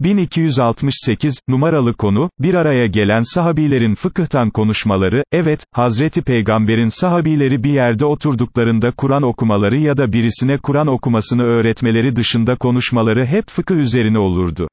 1268, numaralı konu, bir araya gelen sahabilerin fıkıhtan konuşmaları, evet, Hazreti Peygamber'in sahabileri bir yerde oturduklarında Kur'an okumaları ya da birisine Kur'an okumasını öğretmeleri dışında konuşmaları hep fıkıh üzerine olurdu.